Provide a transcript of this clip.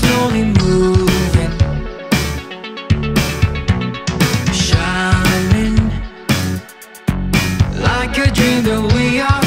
slowly moving. Shining Like a dream that we are